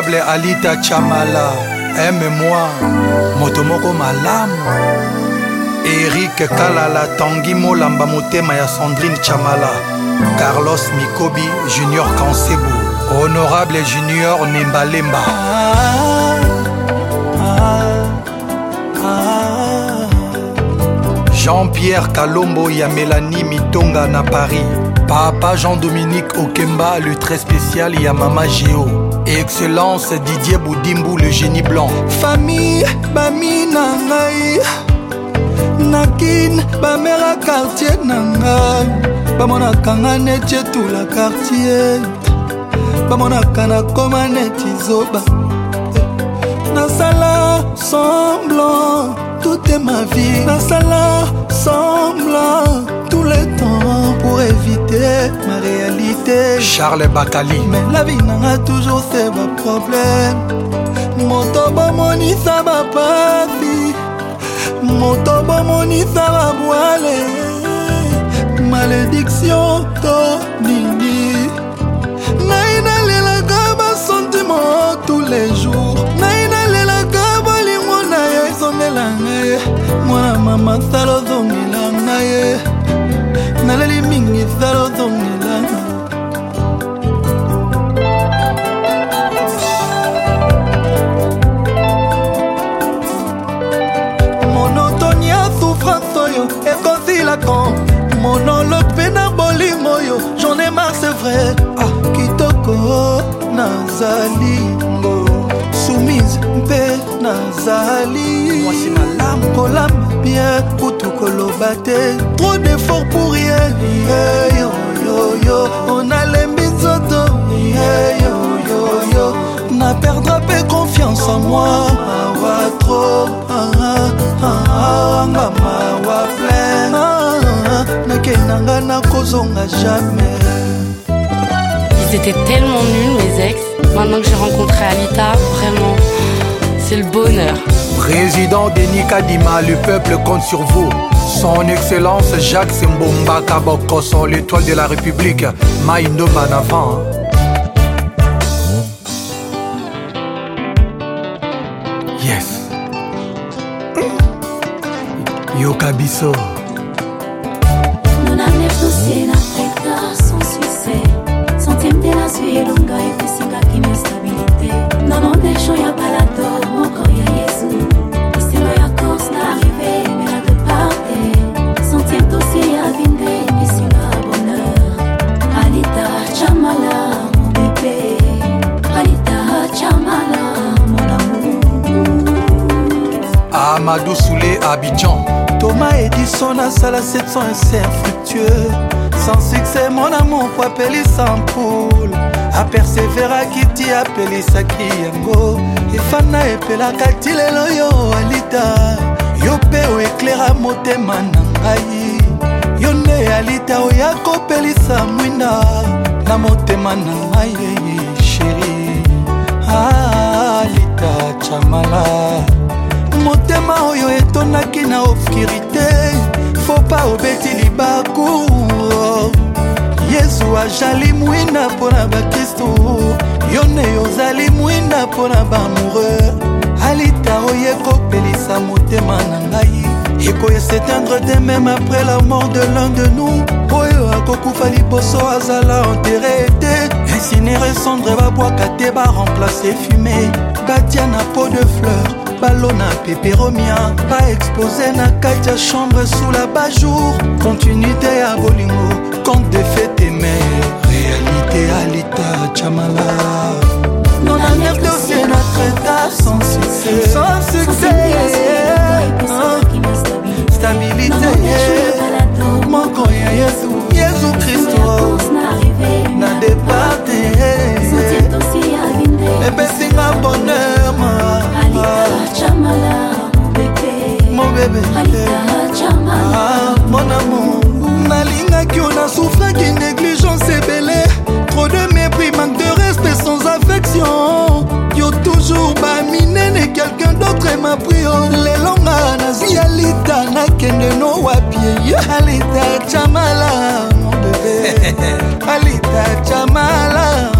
honorable alita chamala aime-moi moto moko malamu erik kalala tangi molamba motema ya sandrine chamala carlos mikobi junior kansebu honorable junior nembalemba ah, ah, ah, jean-pierre kalombo ya melani mitonga na paris Papa Jean-Dominique Okemba, le très spécial Yamama Géo. Excellence Didier Boudimbu, le génie blanc. Famille, Bami Nangaï. Nakin, Bamera quartier Nangaï. bamonaka nga neti etula kartier bamonaka nakoma neti zoba nasala semblant toute ma vie nasala semblant charles bakali lavi nanga toujours se baproblème moto bomonisa bapasi moto bomonisa babwale malédiction to nini nai nalelaka basentimo tous les jours nai nalelaka bolingo na yo ezongela ngai mwana mama sala ozongela ngai kolamba bien kutu koloba te trop d'effort pour rien yoyoyo on alembi nzoto yoyoyo na perdra mpe confiance en moi mawa tro ah, ah, ah, nga mawa plein nakendanga nakozonga jamais ils étaient tellement nuls mes ex. Maintenant que j'ai rencontré Alita, vraiment, c'est le bonheur. Président Denis Kadima, le peuple compte sur vous. Son Excellence Jacques Mbomba Son l'étoile de la République, Maïno Manavan. Yes. Yokabiso. succès. Santemtela zwi elonga non nestabilite na mondesho ya tort. amadou soulé abidjan thomas edison asala 700 ese infructueux sans succès mon amour po apelisa mpoule aperseveraki ti apelisaki yango efana epelaka ti lelo yo alita yo mpe oeklera motema na ngai yo nde alita oya oh, kopelisa mwinda na motema na ngai sheri alita chamala ah, motema oyo etonaki na obskirité fopa obeti libaku yesu azali mwinda mpo na bakristu yo nde ozali mwinda mpo na baamoureux alita oyo ekopelisa motema na ngai ekoya s'éteindre de même après la mort de l'un de nous oyo akokufa liboso azala enterre te insinere cendre babwaka te baremplace fume batia na po de fleur balona peperomia baexplose na kati ya chambre sous la bajour continuité ya bolingo compte de fete me réalité alita chamala dans la mer de sénatreta sans succès bebe ah, mon amour nalingaki o nasufraki négligence ebele trop de mépris manque de respect sans affection yo toujours baminene quelqu'un d'autre emapri o lelonga nazwi alita nakende no wapie alita chamala mon bebe alita chamala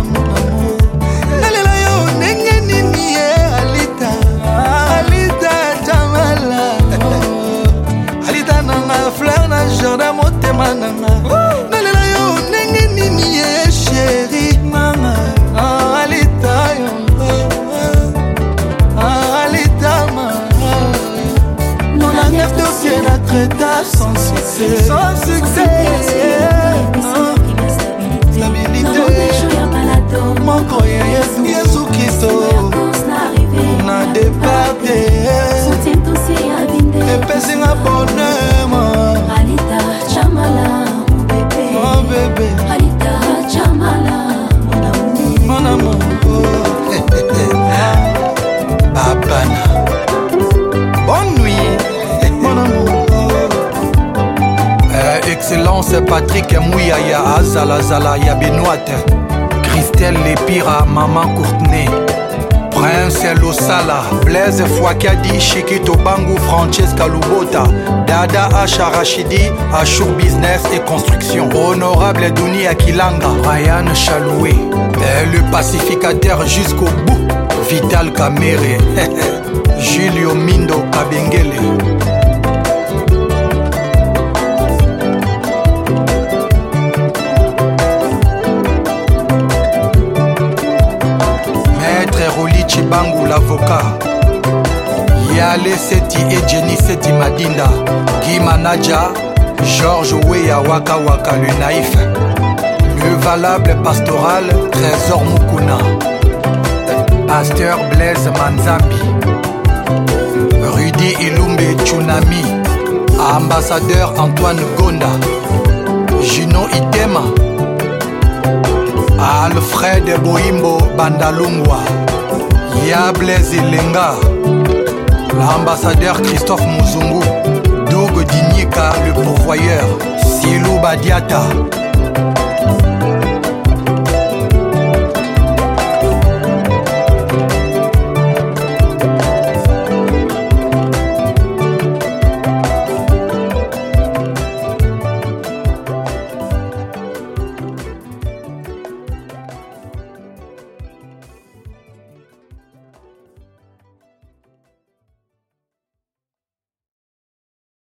moko ya yesu yesu kristo na departe epesinga bonema bebe mwana moko babana bonui mwana moko excellence patrik muyaya azalazala ya benoite Estelle Lepira, Maman Courtenay. Prince Losala, Blaise Fouakadi, Chiquito Bangu, Francesca Lubota, Dada Acharachidi, Achour Business et Construction, Honorable Douni Akilanga, Ryan Chaloué, le pacificateur jusqu'au bout, Vital Kamere, Julio Mindo Kabengele. avoka yale seti e jeni seti madinda gimanaja george weya wakawaka le naïf le valable pastoral trésor mukuna pasteur blaise manzambi rudi ilumbe tsunami ambassadeur antoine gonda juno itema alfred boimbo bandalungwa ya blaise elenga l'ambassadeur christophe mozungu dogo dinyika le pourvoyeur silou badiata